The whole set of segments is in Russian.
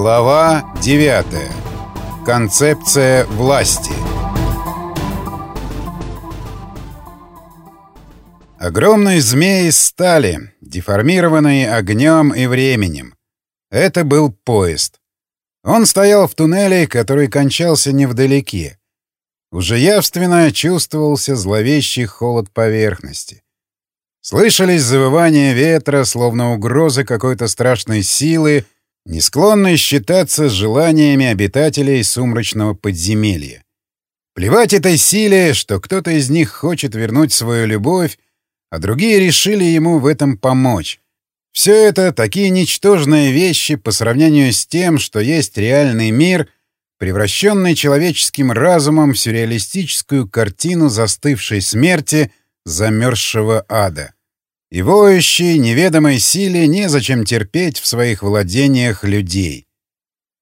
Глава 9. Концепция власти. Огромный змей из стали, деформированный огнем и временем. Это был поезд. Он стоял в туннеле, который кончался невдалеке. Уже явственно чувствовался зловещий холод поверхности. Слышались завывания ветра, словно угрозы какой-то страшной силы, не склонной считаться с желаниями обитателей сумрачного подземелья. Плевать этой силе, что кто-то из них хочет вернуть свою любовь, а другие решили ему в этом помочь. Все это такие ничтожные вещи по сравнению с тем, что есть реальный мир, превращенный человеческим разумом в сюрреалистическую картину застывшей смерти замерзшего ада. И воющей неведомой силе незачем терпеть в своих владениях людей.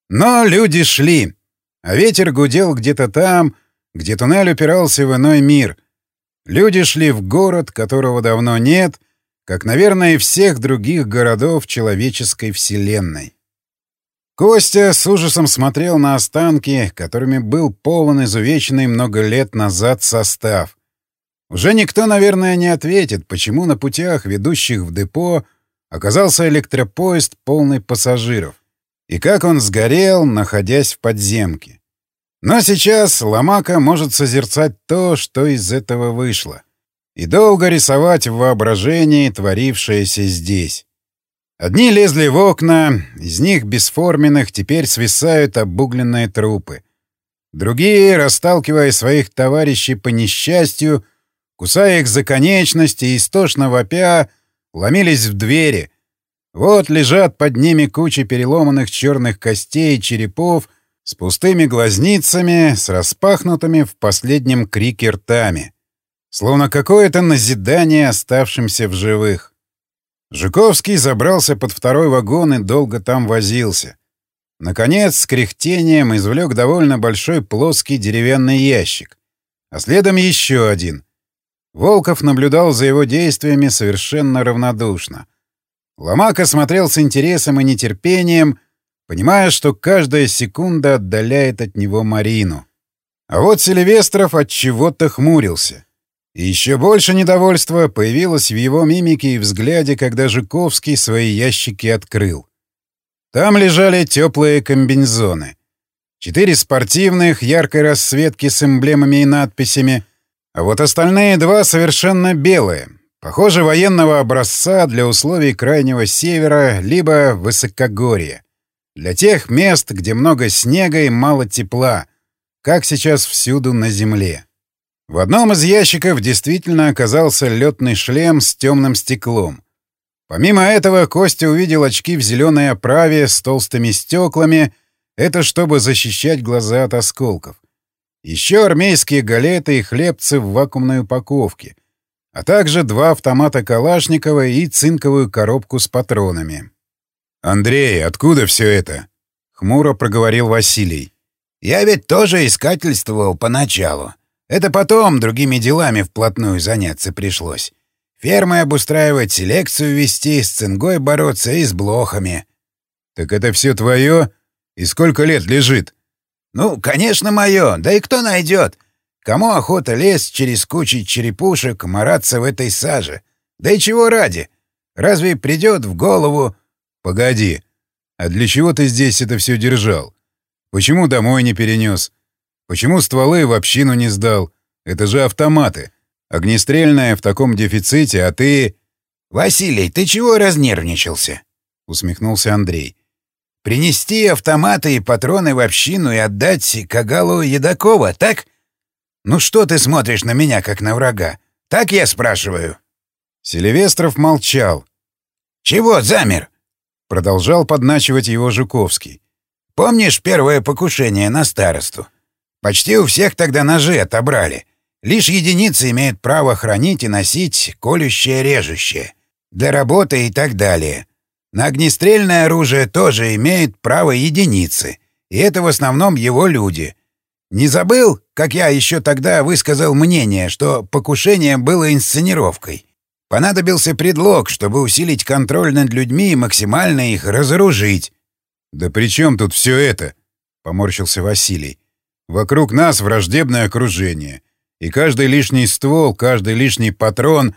Но люди шли, а ветер гудел где-то там, где туннель упирался в иной мир. Люди шли в город, которого давно нет, как, наверное, и всех других городов человеческой вселенной. Костя с ужасом смотрел на останки, которыми был полон изувеченный много лет назад состав. Уже никто, наверное, не ответит, почему на путях, ведущих в депо, оказался электропоезд, полный пассажиров. И как он сгорел, находясь в подземке. Но сейчас Ломака может созерцать то, что из этого вышло. И долго рисовать в воображении творившееся здесь. Одни лезли в окна, из них бесформенных теперь свисают обугленные трупы. Другие, расталкивая своих товарищей по несчастью, кусая их за конечности истошно вопя, ломились в двери. Вот лежат под ними кучи переломанных черных костей и черепов с пустыми глазницами, с распахнутыми в последнем крике ртами. Словно какое-то назидание оставшимся в живых. Жуковский забрался под второй вагон и долго там возился. Наконец, с кряхтением извлек довольно большой плоский деревянный ящик. А следом еще один. Волков наблюдал за его действиями совершенно равнодушно. Ломака смотрел с интересом и нетерпением, понимая, что каждая секунда отдаляет от него Марину. А вот Сильвестров от чего-то хмурился. И еще больше недовольства появилось в его мимике и взгляде, когда Жуковский свои ящики открыл. Там лежали теплые комбинезоны. Четыре спортивных, яркой расцветки с эмблемами и надписями — а вот остальные два совершенно белые. Похоже, военного образца для условий Крайнего Севера либо Высокогорья. Для тех мест, где много снега и мало тепла, как сейчас всюду на Земле. В одном из ящиков действительно оказался летный шлем с темным стеклом. Помимо этого, Костя увидел очки в зеленой оправе с толстыми стеклами. Это чтобы защищать глаза от осколков. Еще армейские галеты и хлебцы в вакуумной упаковке, а также два автомата Калашникова и цинковую коробку с патронами. «Андрей, откуда все это?» — хмуро проговорил Василий. «Я ведь тоже искательствовал поначалу. Это потом другими делами вплотную заняться пришлось. Фермы обустраивать, селекцию вести, с цингой бороться и с блохами». «Так это все твое? И сколько лет лежит?» «Ну, конечно, мое. Да и кто найдет? Кому охота лезть через кучи черепушек, мараться в этой саже? Да и чего ради? Разве придет в голову...» «Погоди. А для чего ты здесь это все держал? Почему домой не перенес? Почему стволы в общину не сдал? Это же автоматы. Огнестрельное в таком дефиците, а ты...» «Василий, ты чего разнервничался?» — усмехнулся Андрей. Принести автоматы и патроны в общину и отдать Кагалу Едакова, так? Ну что ты смотришь на меня, как на врага? Так я спрашиваю?» Селивестров молчал. «Чего замер?» — продолжал подначивать его Жуковский. «Помнишь первое покушение на старосту? Почти у всех тогда ножи отобрали. Лишь единицы имеют право хранить и носить колющее-режущее. Для работы и так далее. На огнестрельное оружие тоже имеет право единицы, и это в основном его люди. Не забыл, как я еще тогда высказал мнение, что покушение было инсценировкой? Понадобился предлог, чтобы усилить контроль над людьми и максимально их разоружить. «Да при чем тут все это?» — поморщился Василий. «Вокруг нас враждебное окружение. И каждый лишний ствол, каждый лишний патрон...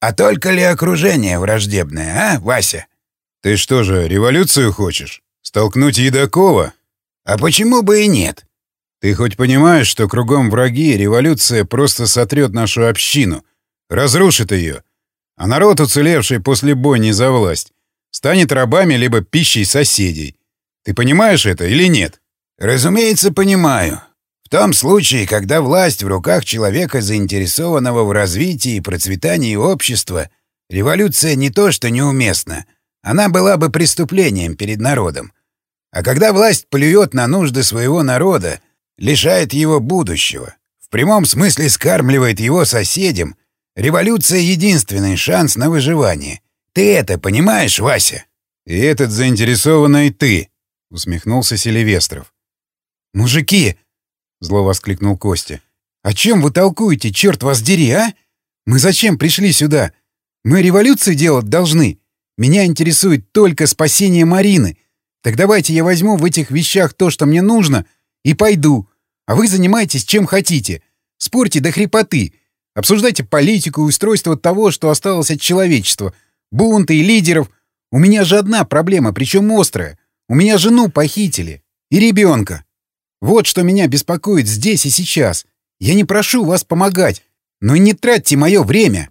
А только ли окружение враждебное, а, Вася? Ты что же, революцию хочешь? Столкнуть Едакова? А почему бы и нет? Ты хоть понимаешь, что кругом враги, революция просто сотрет нашу общину, разрушит ее, а народ, уцелевший после бойни за власть, станет рабами либо пищей соседей. Ты понимаешь это или нет? Разумеется, понимаю. В том случае, когда власть в руках человека, заинтересованного в развитии и процветании общества, революция не то что неуместна, она была бы преступлением перед народом. А когда власть плюет на нужды своего народа, лишает его будущего, в прямом смысле скармливает его соседям, революция — единственный шанс на выживание. Ты это понимаешь, Вася? И этот заинтересованный ты, — усмехнулся Селивестров. «Мужики!» — зло воскликнул Костя. «О чем вы толкуете, черт вас дери, а? Мы зачем пришли сюда? Мы революцию делать должны. Меня интересует только спасение Марины. Так давайте я возьму в этих вещах то, что мне нужно, и пойду. А вы занимайтесь чем хотите. Спорьте до хрипоты. Обсуждайте политику и устройство того, что осталось от человечества. Бунты и лидеров. У меня же одна проблема, причем острая. У меня жену похитили. И ребенка. Вот что меня беспокоит здесь и сейчас. Я не прошу вас помогать, но не тратьте мое время.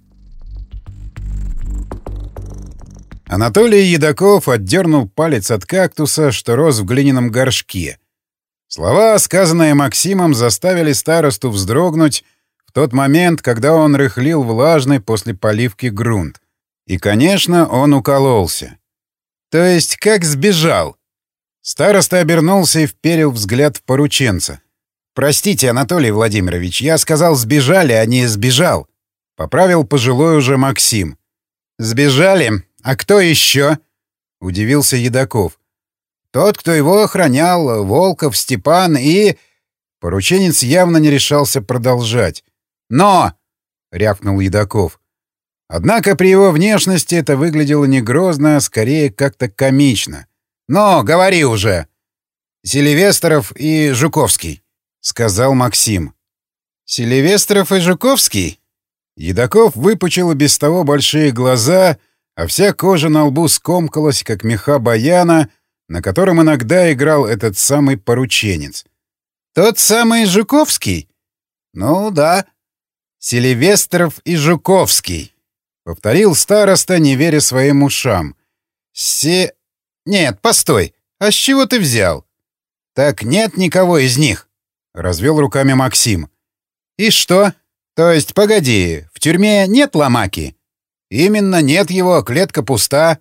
Анатолий Едаков отдернул палец от кактуса, что рос в глиняном горшке. Слова, сказанные Максимом, заставили старосту вздрогнуть в тот момент, когда он рыхлил влажный после поливки грунт. И, конечно, он укололся. То есть как сбежал? Староста обернулся и вперил взгляд в порученца. «Простите, Анатолий Владимирович, я сказал «сбежали», а не «сбежал». Поправил пожилой уже Максим. «Сбежали? А кто еще?» — удивился Едаков. «Тот, кто его охранял, Волков, Степан и...» Порученец явно не решался продолжать. «Но!» — рявкнул Едаков. Однако при его внешности это выглядело не грозно, а скорее как-то комично. «Но, говори уже!» «Селивестров и Жуковский», — сказал Максим. «Селивестров и Жуковский?» Едаков выпучил без того большие глаза, а вся кожа на лбу скомкалась, как меха баяна, на котором иногда играл этот самый порученец. «Тот самый Жуковский?» «Ну да». «Селивестров и Жуковский», — повторил староста, не веря своим ушам. «Се... «Нет, постой. А с чего ты взял?» «Так нет никого из них», — развел руками Максим. «И что? То есть, погоди, в тюрьме нет ломаки?» «Именно нет его, клетка пуста.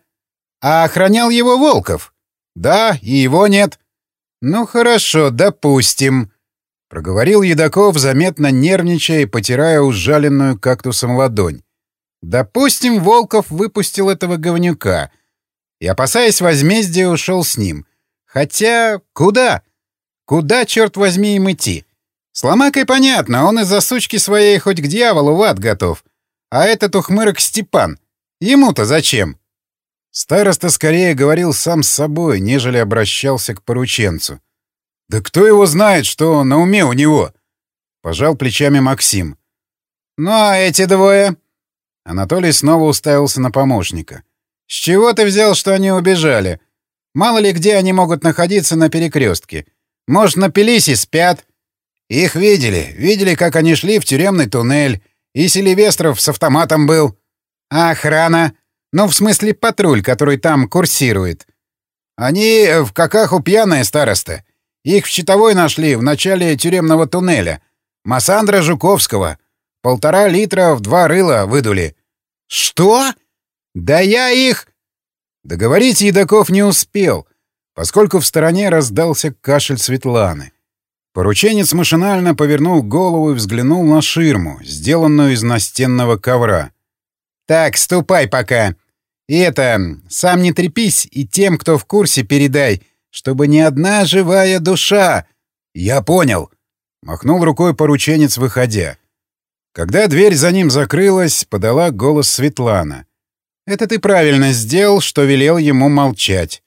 А охранял его Волков?» «Да, и его нет». «Ну хорошо, допустим», — проговорил Едаков, заметно нервничая и потирая ужаленную кактусом ладонь. «Допустим, Волков выпустил этого говнюка» и, опасаясь возмездия, ушел с ним. Хотя куда? Куда, черт возьми, им идти? С понятно, он из-за сучки своей хоть к дьяволу в ад готов. А этот ухмырок Степан. Ему-то зачем? Староста скорее говорил сам с собой, нежели обращался к порученцу. «Да кто его знает, что на уме у него?» Пожал плечами Максим. «Ну а эти двое?» Анатолий снова уставился на помощника. «С чего ты взял, что они убежали? Мало ли где они могут находиться на перекрестке. Может, напились и спят?» «Их видели. Видели, как они шли в тюремный туннель. И Селивестров с автоматом был. А охрана? Ну, в смысле, патруль, который там курсирует. Они в какаху пьяная староста. Их в щитовой нашли в начале тюремного туннеля. Массандра Жуковского. Полтора литра в два рыла выдули». «Что?» «Да я их...» Договорить Едаков не успел, поскольку в стороне раздался кашель Светланы. Порученец машинально повернул голову и взглянул на ширму, сделанную из настенного ковра. «Так, ступай пока. И это, сам не трепись, и тем, кто в курсе, передай, чтобы ни одна живая душа...» «Я понял», — махнул рукой порученец, выходя. Когда дверь за ним закрылась, подала голос Светлана. Это ты правильно сделал, что велел ему молчать.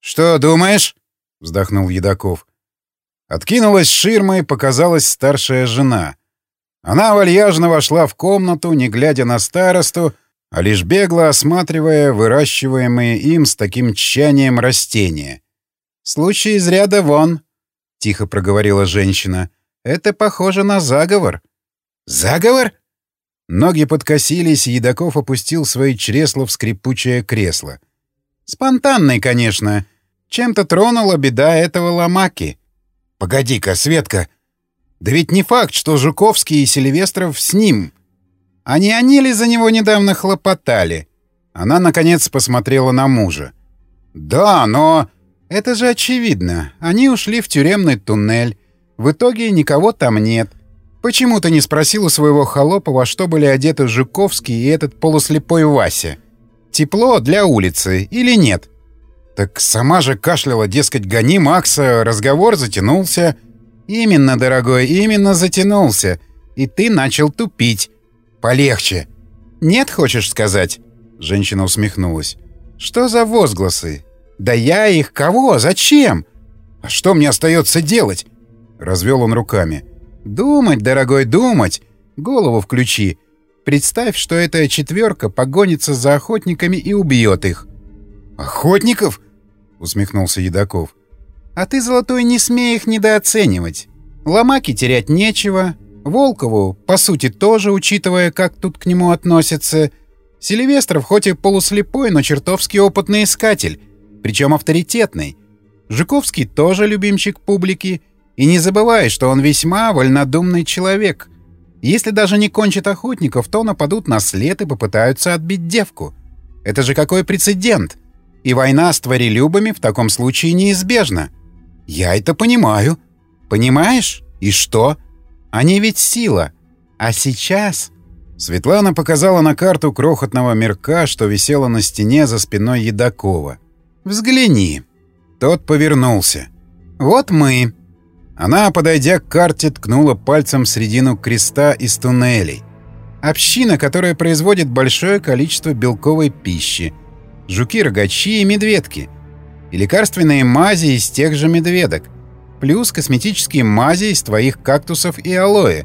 «Что думаешь?» — вздохнул Едаков. Откинулась ширма и показалась старшая жена. Она вальяжно вошла в комнату, не глядя на старосту, а лишь бегло осматривая выращиваемые им с таким тщанием растения. «Случай из ряда вон», — тихо проговорила женщина. «Это похоже на заговор». «Заговор?» Ноги подкосились, Едаков опустил свои чресла в скрипучее кресло. «Спонтанный, конечно. Чем-то тронула беда этого ломаки». «Погоди-ка, Светка. Да ведь не факт, что Жуковский и Сильвестров с ним. А они ли за него недавно хлопотали?» Она, наконец, посмотрела на мужа. «Да, но...» «Это же очевидно. Они ушли в тюремный туннель. В итоге никого там нет. Почему ты не спросил у своего холопа, во что были одеты Жуковский и этот полуслепой Вася? Тепло для улицы или нет?» «Так сама же кашляла, дескать, гони Макса, разговор затянулся». «Именно, дорогой, именно затянулся. И ты начал тупить. Полегче». «Нет, хочешь сказать?» Женщина усмехнулась. «Что за возгласы? Да я их кого? Зачем? А что мне остается делать?» Развел он руками. «Думать, дорогой, думать. Голову включи. Представь, что эта четверка погонится за охотниками и убьет их». «Охотников?» — усмехнулся Едаков. «А ты, Золотой, не смей их недооценивать. Ломаки терять нечего. Волкову, по сути, тоже, учитывая, как тут к нему относятся. Сильвестров хоть и полуслепой, но чертовски опытный искатель, причем авторитетный. Жуковский тоже любимчик публики. И не забывай, что он весьма вольнодумный человек. Если даже не кончат охотников, то нападут на след и попытаются отбить девку. Это же какой прецедент!» И война с тварелюбами в таком случае неизбежна. Я это понимаю. Понимаешь? И что? Они ведь сила. А сейчас... Светлана показала на карту крохотного мирка, что висела на стене за спиной Едакова. «Взгляни». Тот повернулся. «Вот мы». Она, подойдя к карте, ткнула пальцем в середину креста из туннелей. Община, которая производит большое количество белковой пищи — жуки-рогачи и медведки. И лекарственные мази из тех же медведок. Плюс косметические мази из твоих кактусов и алоэ.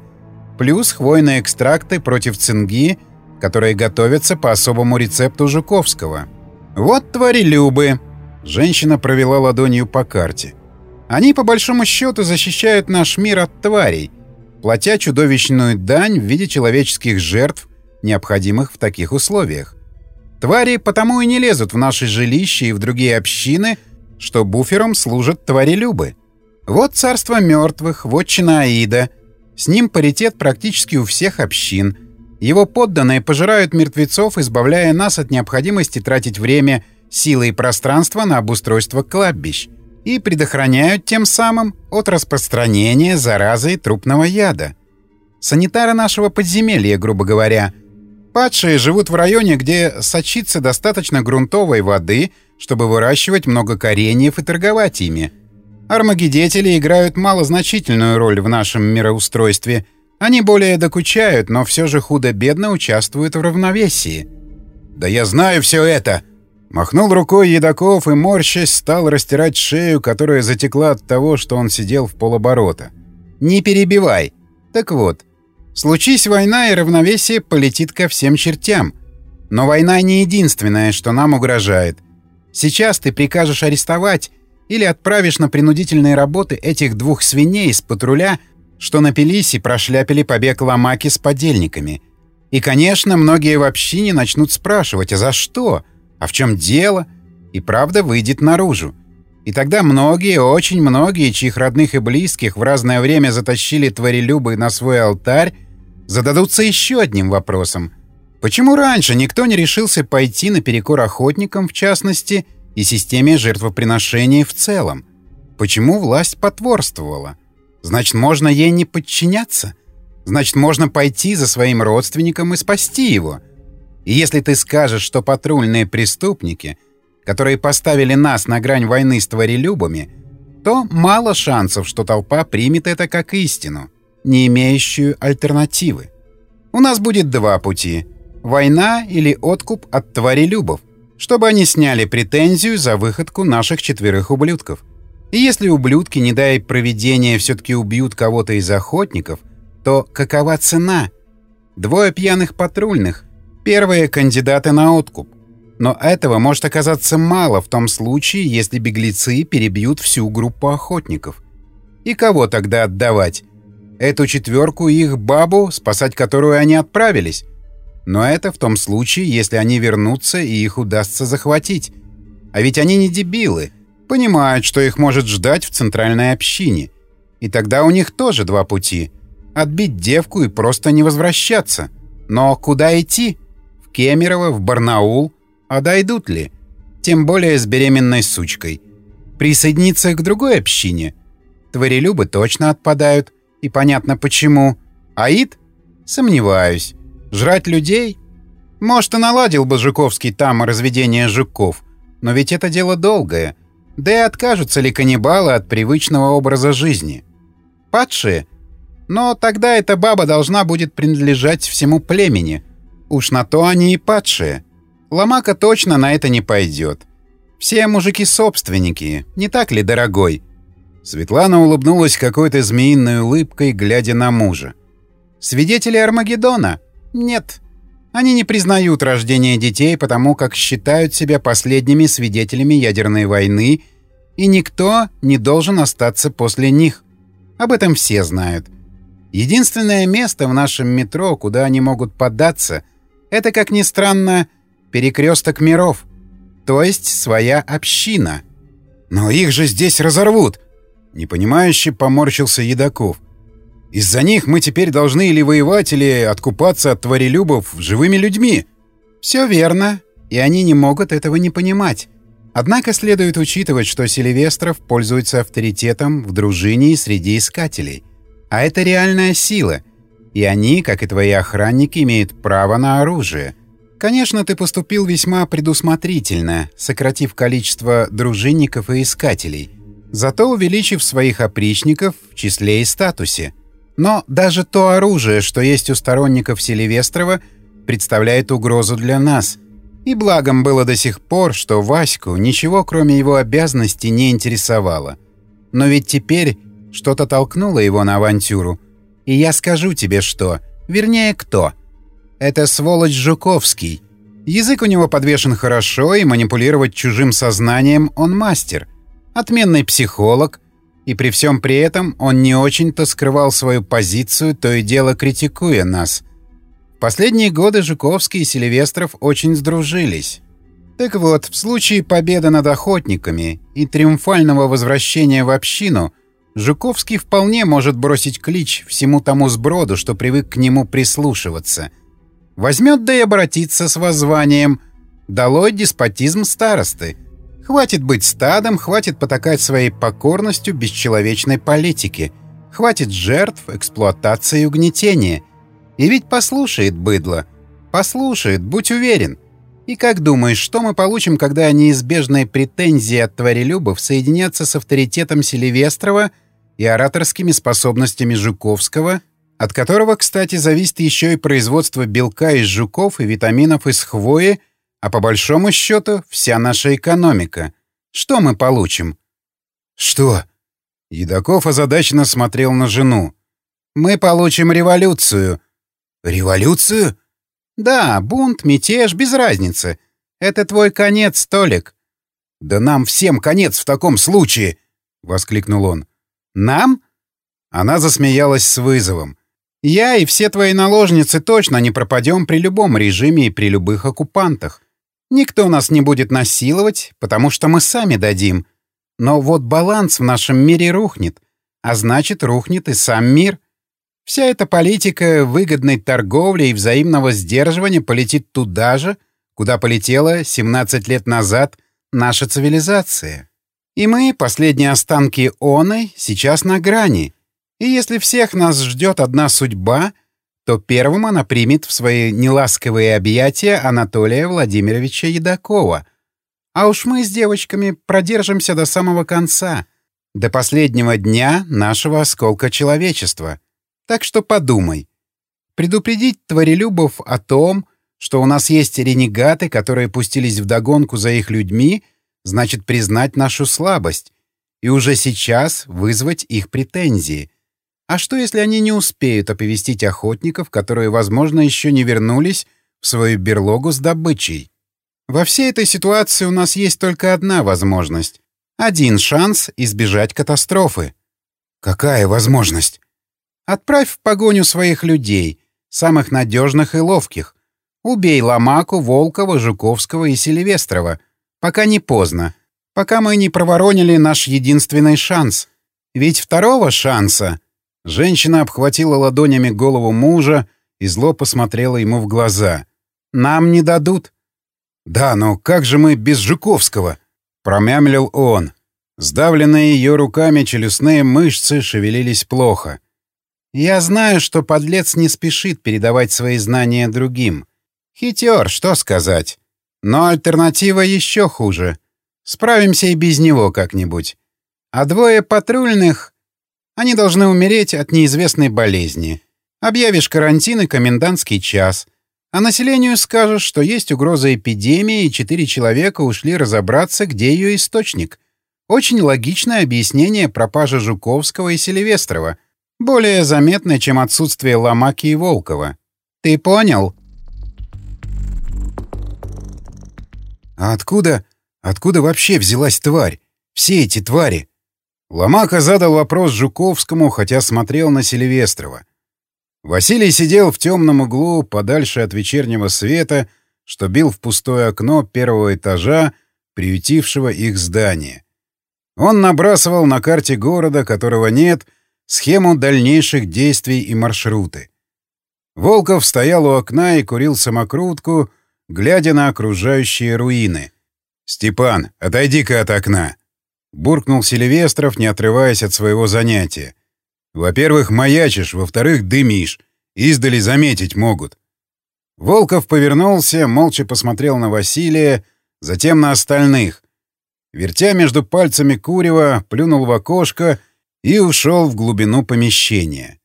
Плюс хвойные экстракты против цинги, которые готовятся по особому рецепту Жуковского. Вот твари Любы. Женщина провела ладонью по карте. Они, по большому счету, защищают наш мир от тварей, платя чудовищную дань в виде человеческих жертв, необходимых в таких условиях. Твари потому и не лезут в наши жилища и в другие общины, что буфером служат твари-любы. Вот царство мертвых, вотчина Аида. С ним паритет практически у всех общин. Его подданные пожирают мертвецов, избавляя нас от необходимости тратить время, силы и пространство на обустройство кладбищ. И предохраняют тем самым от распространения заразы и трупного яда. Санитары нашего подземелья, грубо говоря — Падшие живут в районе, где сочится достаточно грунтовой воды, чтобы выращивать много кореньев и торговать ими. Армагедетели играют малозначительную роль в нашем мироустройстве. Они более докучают, но все же худо-бедно участвуют в равновесии. «Да я знаю все это!» Махнул рукой Едаков и, морщась, стал растирать шею, которая затекла от того, что он сидел в полоборота. «Не перебивай. Так вот, Случись война, и равновесие полетит ко всем чертям. Но война не единственное, что нам угрожает. Сейчас ты прикажешь арестовать или отправишь на принудительные работы этих двух свиней из патруля, что напились и прошляпили побег Ломаки с подельниками. И, конечно, многие в общине начнут спрашивать, а за что? А в чем дело? И правда выйдет наружу. И тогда многие, очень многие, чьих родных и близких в разное время затащили тварелюбы на свой алтарь, зададутся еще одним вопросом. Почему раньше никто не решился пойти наперекор охотникам, в частности, и системе жертвоприношений в целом? Почему власть потворствовала? Значит, можно ей не подчиняться? Значит, можно пойти за своим родственником и спасти его? И если ты скажешь, что патрульные преступники — которые поставили нас на грань войны с тварелюбами, то мало шансов, что толпа примет это как истину, не имеющую альтернативы. У нас будет два пути — война или откуп от тварелюбов. чтобы они сняли претензию за выходку наших четверых ублюдков. И если ублюдки, не дай проведения, все-таки убьют кого-то из охотников, то какова цена? Двое пьяных патрульных. Первые кандидаты на откуп. Но этого может оказаться мало в том случае, если беглецы перебьют всю группу охотников. И кого тогда отдавать? Эту четверку и их бабу, спасать которую они отправились? Но это в том случае, если они вернутся и их удастся захватить. А ведь они не дебилы. Понимают, что их может ждать в центральной общине. И тогда у них тоже два пути. Отбить девку и просто не возвращаться. Но куда идти? В Кемерово, в Барнаул? А дойдут ли? Тем более с беременной сучкой. Присоединиться к другой общине? Творелюбы точно отпадают. И понятно почему. Аид? Сомневаюсь. Жрать людей? Может, и наладил бы Жуковский там разведение жуков. Но ведь это дело долгое. Да и откажутся ли каннибалы от привычного образа жизни? Падшие? Но тогда эта баба должна будет принадлежать всему племени. Уж на то они и падшие. Ломака точно на это не пойдет. Все мужики собственники, не так ли, дорогой? Светлана улыбнулась какой-то змеиной улыбкой, глядя на мужа. Свидетели Армагеддона? Нет. Они не признают рождение детей, потому как считают себя последними свидетелями ядерной войны, и никто не должен остаться после них. Об этом все знают. Единственное место в нашем метро, куда они могут податься, это, как ни странно, перекресток миров, то есть своя община. «Но их же здесь разорвут!» Непонимающе поморщился Едаков. Из-за них мы теперь должны или воевать, или откупаться от тварелюбов живыми людьми. Все верно, и они не могут этого не понимать. Однако следует учитывать, что Сильвестров пользуется авторитетом в дружине и среди искателей. А это реальная сила, и они, как и твои охранники, имеют право на оружие. Конечно, ты поступил весьма предусмотрительно, сократив количество дружинников и искателей, зато увеличив своих опричников в числе и статусе. Но даже то оружие, что есть у сторонников Селивестрова, представляет угрозу для нас. И благом было до сих пор, что Ваську ничего, кроме его обязанностей, не интересовало. Но ведь теперь что-то толкнуло его на авантюру. И я скажу тебе что. Вернее, кто. Это сволочь Жуковский. Язык у него подвешен хорошо, и манипулировать чужим сознанием он мастер. Отменный психолог, и при всем при этом он не очень-то скрывал свою позицию, то и дело критикуя нас. В последние годы Жуковский и Селивестров очень сдружились. Так вот, в случае победы над охотниками и триумфального возвращения в общину, Жуковский вполне может бросить клич всему тому сброду, что привык к нему прислушиваться. Возьмет да и обратится с воззванием «Долой деспотизм старосты!» Хватит быть стадом, хватит потакать своей покорностью бесчеловечной политики. Хватит жертв, эксплуатации и угнетения. И ведь послушает быдло. Послушает, будь уверен. И как думаешь, что мы получим, когда неизбежные претензии от тварелюбов соединятся с авторитетом Селивестрова и ораторскими способностями Жуковского, от которого, кстати, зависит еще и производство белка из жуков и витаминов из хвои, а по большому счету вся наша экономика. Что мы получим? Что? Едаков озадаченно смотрел на жену. Мы получим революцию. Революцию? Да, бунт, мятеж, без разницы. Это твой конец, Толик. Да нам всем конец в таком случае, воскликнул он. Нам? Она засмеялась с вызовом. Я и все твои наложницы точно не пропадем при любом режиме и при любых оккупантах. Никто нас не будет насиловать, потому что мы сами дадим. Но вот баланс в нашем мире рухнет, а значит, рухнет и сам мир. Вся эта политика выгодной торговли и взаимного сдерживания полетит туда же, куда полетела 17 лет назад наша цивилизация. И мы, последние останки оной, сейчас на грани. И если всех нас ждет одна судьба, то первым она примет в свои неласковые объятия Анатолия Владимировича Едакова. А уж мы с девочками продержимся до самого конца, до последнего дня нашего осколка человечества. Так что подумай. Предупредить Творелюбов о том, Что у нас есть ренегаты, которые пустились в догонку за их людьми, значит признать нашу слабость и уже сейчас вызвать их претензии. А что, если они не успеют оповестить охотников, которые, возможно, еще не вернулись в свою берлогу с добычей? Во всей этой ситуации у нас есть только одна возможность. Один шанс избежать катастрофы. Какая возможность? Отправь в погоню своих людей, самых надежных и ловких. Убей Ломаку, Волкова, Жуковского и Селивестрова. Пока не поздно. Пока мы не проворонили наш единственный шанс. Ведь второго шанса... Женщина обхватила ладонями голову мужа и зло посмотрела ему в глаза. «Нам не дадут». «Да, но как же мы без Жуковского?» — промямлил он. Сдавленные ее руками челюстные мышцы шевелились плохо. «Я знаю, что подлец не спешит передавать свои знания другим. Хитер, что сказать. Но альтернатива еще хуже. Справимся и без него как-нибудь. А двое патрульных... Они должны умереть от неизвестной болезни. Объявишь карантин и комендантский час. А населению скажешь, что есть угроза эпидемии, и четыре человека ушли разобраться, где ее источник. Очень логичное объяснение пропажи Жуковского и Селивестрова. Более заметное, чем отсутствие Ломаки и Волкова. Ты понял? А откуда... Откуда вообще взялась тварь? Все эти твари? Ломака задал вопрос Жуковскому, хотя смотрел на Сильвестрова. Василий сидел в темном углу, подальше от вечернего света, что бил в пустое окно первого этажа, приютившего их здание. Он набрасывал на карте города, которого нет, схему дальнейших действий и маршруты. Волков стоял у окна и курил самокрутку, глядя на окружающие руины — «Степан, отойди-ка от окна!» — буркнул Селивестров, не отрываясь от своего занятия. «Во-первых, маячишь, во-вторых, дымишь. Издали заметить могут». Волков повернулся, молча посмотрел на Василия, затем на остальных. Вертя между пальцами курева, плюнул в окошко и ушел в глубину помещения.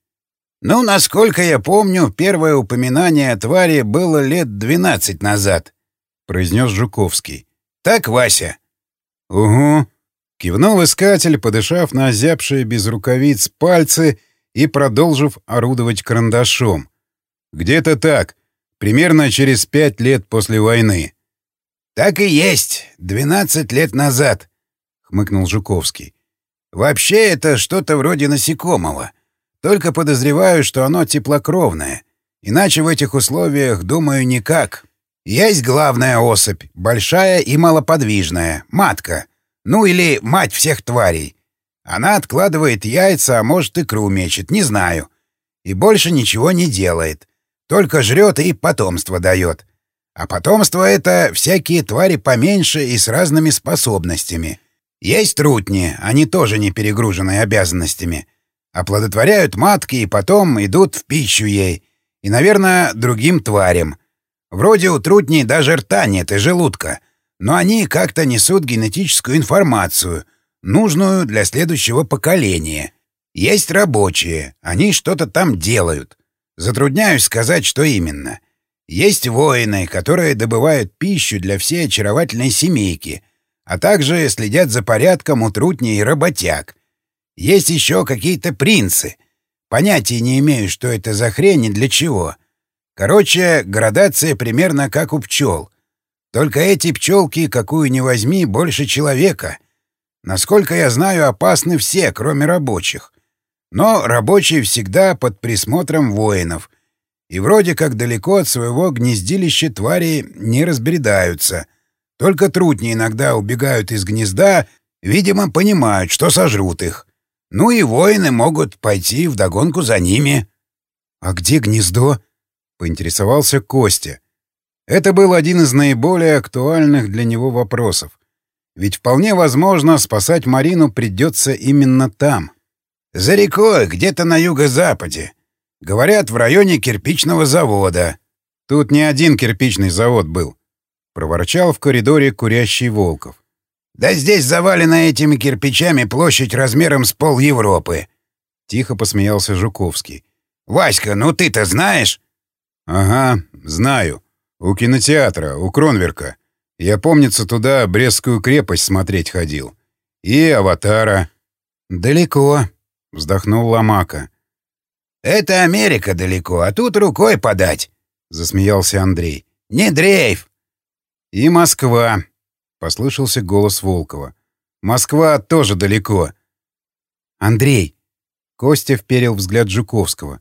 «Ну, насколько я помню, первое упоминание о твари было лет двенадцать назад», — произнес Жуковский. Так, Вася?» «Угу», — кивнул искатель, подышав на озябшие без рукавиц пальцы и продолжив орудовать карандашом. «Где-то так, примерно через пять лет после войны». «Так и есть, двенадцать лет назад», — хмыкнул Жуковский. «Вообще это что-то вроде насекомого. Только подозреваю, что оно теплокровное. Иначе в этих условиях, думаю, никак». Есть главная особь, большая и малоподвижная, матка. Ну или мать всех тварей. Она откладывает яйца, а может икру мечет, не знаю. И больше ничего не делает. Только жрет и потомство дает. А потомство — это всякие твари поменьше и с разными способностями. Есть трутни, они тоже не перегружены обязанностями. Оплодотворяют матки и потом идут в пищу ей. И, наверное, другим тварям — Вроде у трутней даже рта нет и желудка, но они как-то несут генетическую информацию, нужную для следующего поколения. Есть рабочие, они что-то там делают. Затрудняюсь сказать, что именно. Есть воины, которые добывают пищу для всей очаровательной семейки, а также следят за порядком у трутней и работяг. Есть еще какие-то принцы. Понятия не имею, что это за хрень и для чего — Короче, градация примерно как у пчел. Только эти пчелки, какую ни возьми, больше человека. Насколько я знаю, опасны все, кроме рабочих. Но рабочие всегда под присмотром воинов. И вроде как далеко от своего гнездилища твари не разбредаются. Только трутни иногда убегают из гнезда, видимо, понимают, что сожрут их. Ну и воины могут пойти вдогонку за ними. — А где гнездо? — поинтересовался Костя. Это был один из наиболее актуальных для него вопросов. Ведь вполне возможно, спасать Марину придется именно там. «За рекой, где-то на юго-западе. Говорят, в районе кирпичного завода». «Тут не один кирпичный завод был», — проворчал в коридоре курящий Волков. «Да здесь завалена этими кирпичами площадь размером с пол Европы», — тихо посмеялся Жуковский. «Васька, ну ты-то знаешь?» «Ага, знаю. У кинотеатра, у Кронверка. Я, помнится, туда Брестскую крепость смотреть ходил. И «Аватара». «Далеко», — вздохнул Ломака. «Это Америка далеко, а тут рукой подать», — засмеялся Андрей. «Не дрейф». «И Москва», — послышался голос Волкова. «Москва тоже далеко». «Андрей», — Костя вперил взгляд Жуковского.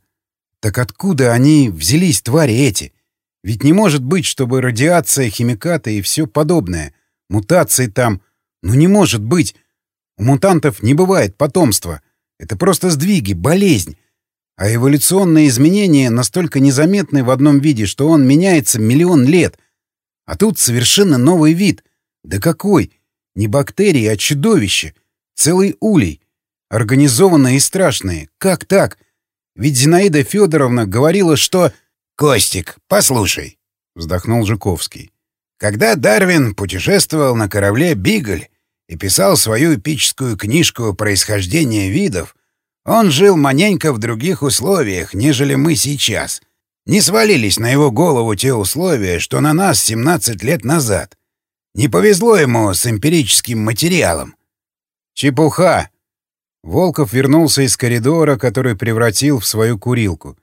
«Так откуда они взялись, твари эти? Ведь не может быть, чтобы радиация, химикаты и все подобное, мутации там... Ну не может быть! У мутантов не бывает потомства. Это просто сдвиги, болезнь. А эволюционные изменения настолько незаметны в одном виде, что он меняется миллион лет. А тут совершенно новый вид. Да какой? Не бактерии, а чудовище. Целый улей. Организованные и страшные. Как так? Ведь Зинаида Федоровна говорила, что... «Костик, послушай», — вздохнул Жуковский. «Когда Дарвин путешествовал на корабле «Бигль» и писал свою эпическую книжку «Происхождение видов», он жил маненько в других условиях, нежели мы сейчас. Не свалились на его голову те условия, что на нас 17 лет назад. Не повезло ему с эмпирическим материалом. Чепуха! Волков вернулся из коридора, который превратил в свою курилку.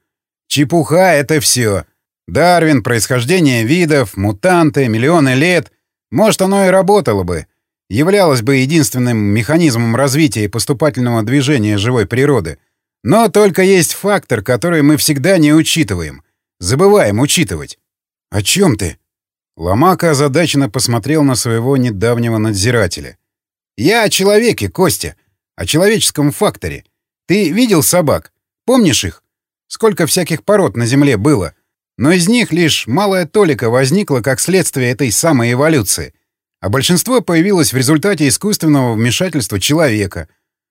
Чепуха — это все. Дарвин, происхождение видов, мутанты, миллионы лет. Может, оно и работало бы являлось бы единственным механизмом развития и поступательного движения живой природы. Но только есть фактор, который мы всегда не учитываем. Забываем учитывать. «О чем ты?» Ломака озадаченно посмотрел на своего недавнего надзирателя. «Я о человеке, Костя. О человеческом факторе. Ты видел собак? Помнишь их? Сколько всяких пород на Земле было? Но из них лишь малая толика возникла как следствие этой самой эволюции а большинство появилось в результате искусственного вмешательства человека.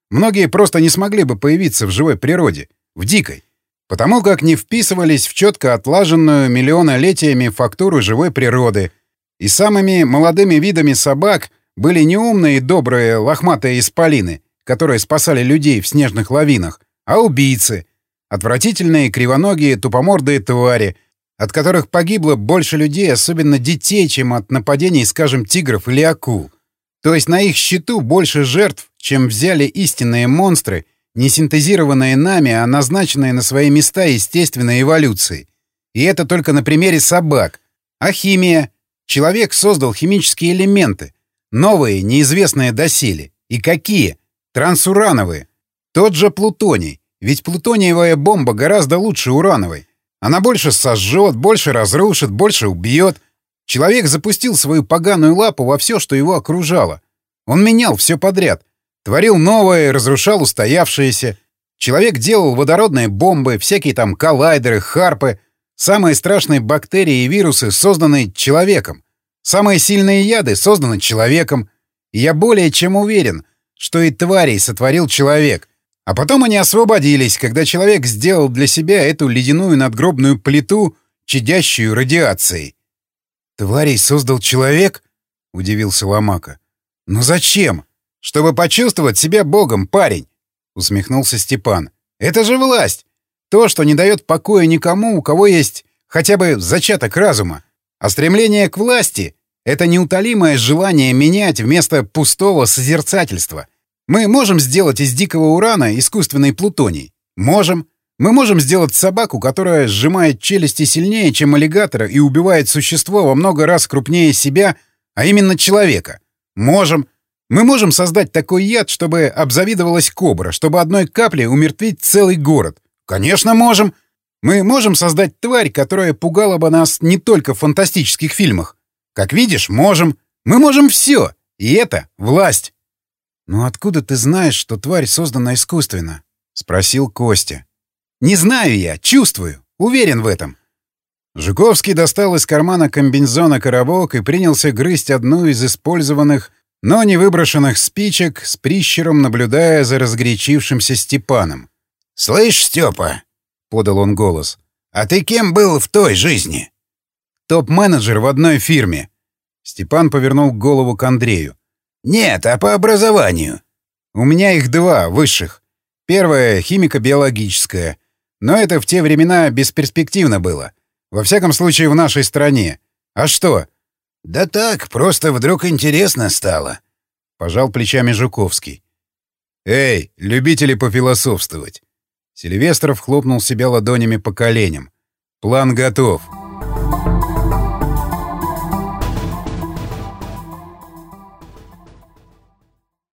Многие просто не смогли бы появиться в живой природе, в дикой, потому как не вписывались в четко отлаженную миллионолетиями фактуру живой природы. И самыми молодыми видами собак были не умные добрые лохматые исполины, которые спасали людей в снежных лавинах, а убийцы, отвратительные кривоногие тупомордые твари — от которых погибло больше людей, особенно детей, чем от нападений, скажем, тигров или акул. То есть на их счету больше жертв, чем взяли истинные монстры, не синтезированные нами, а назначенные на свои места естественной эволюцией. И это только на примере собак. А химия? Человек создал химические элементы. Новые, неизвестные доселе. И какие? Трансурановые. Тот же плутоний. Ведь плутониевая бомба гораздо лучше урановой. Она больше сожжет, больше разрушит, больше убьет. Человек запустил свою поганую лапу во все, что его окружало. Он менял все подряд. Творил новое разрушал устоявшееся. Человек делал водородные бомбы, всякие там коллайдеры, харпы. Самые страшные бактерии и вирусы созданы человеком. Самые сильные яды созданы человеком. И я более чем уверен, что и тварей сотворил человек. А потом они освободились, когда человек сделал для себя эту ледяную надгробную плиту, чадящую радиацией. «Тварей создал человек?» — удивился Ломака. «Но зачем?» «Чтобы почувствовать себя богом, парень!» — усмехнулся Степан. «Это же власть! То, что не дает покоя никому, у кого есть хотя бы зачаток разума. А стремление к власти — это неутолимое желание менять вместо пустого созерцательства. Мы можем сделать из дикого урана искусственный плутоний? Можем. Мы можем сделать собаку, которая сжимает челюсти сильнее, чем аллигатора, и убивает существо во много раз крупнее себя, а именно человека. Можем. Мы можем создать такой яд, чтобы обзавидовалась кобра, чтобы одной каплей умертвить целый город. Конечно, можем. Мы можем создать тварь, которая пугала бы нас не только в фантастических фильмах. Как видишь, можем. Мы можем все. И это власть. «Ну откуда ты знаешь, что тварь создана искусственно?» — спросил Костя. «Не знаю я, чувствую, уверен в этом». Жуковский достал из кармана комбинзона коробок и принялся грызть одну из использованных, но не выброшенных спичек, с прищером наблюдая за разгорячившимся Степаном. «Слышь, Степа!» — подал он голос. «А ты кем был в той жизни?» «Топ-менеджер в одной фирме». Степан повернул голову к Андрею. «Нет, а по образованию». «У меня их два, высших. Первое — химико-биологическое. Но это в те времена бесперспективно было. Во всяком случае, в нашей стране. А что?» «Да так, просто вдруг интересно стало», — пожал плечами Жуковский. «Эй, любители пофилософствовать!» Сильвестров хлопнул себя ладонями по коленям. «План готов!»